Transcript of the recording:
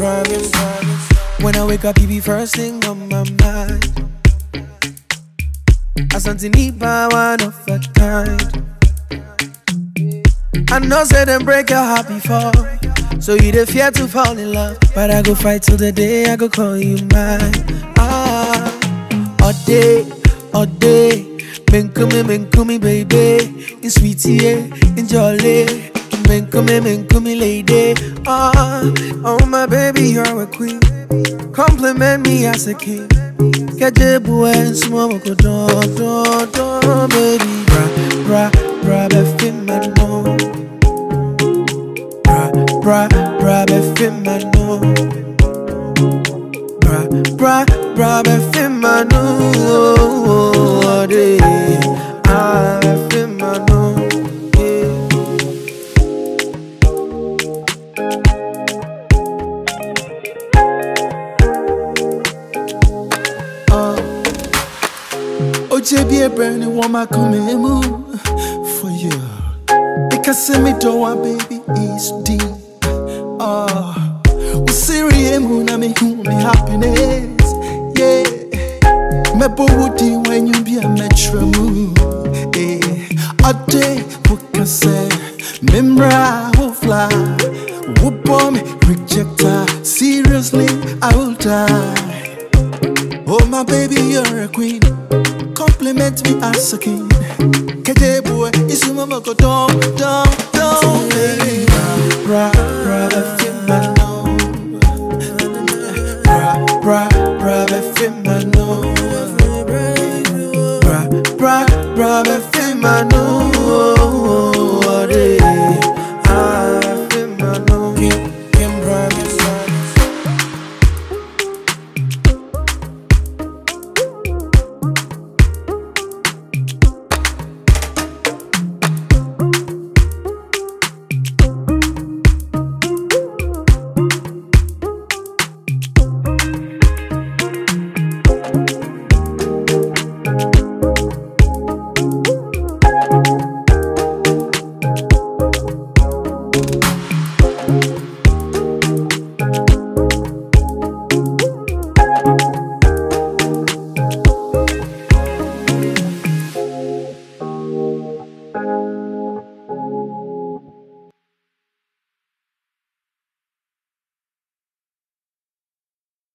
When I wake up, you be first thing on my mind. Asante nipa one of a kind. I know say them break your heart before. So you the fear to fall in love. But I go fight till the day I go call you mine. Ah, all day, all day. Men come, men come, baby. In sweetie, in jolly. Come men come, men come, lady. Ah, oh my baby, you're a queen. Compliment me as a king. Boy and small go don don don, baby. Bra bra bra, be fit my no. Bra bra bra, be fit my no. Bra bra bra, be fit my no. Day, ah, Bi ebrani wama come mu for you. Because me do want baby is deep. Oh we serious mu na me hu me happiness. Yeah, me bo woody when you be a metro mu. Eh, a day we can say memra will fly. Wo bomb rejector. Seriously, I will die. Oh my baby, you're a queen compliment me as a king. Kete boy, isu mama go down, down, down, baby. Bra, bra, bra, bra, bra, bra, bra, bra, bra, bra,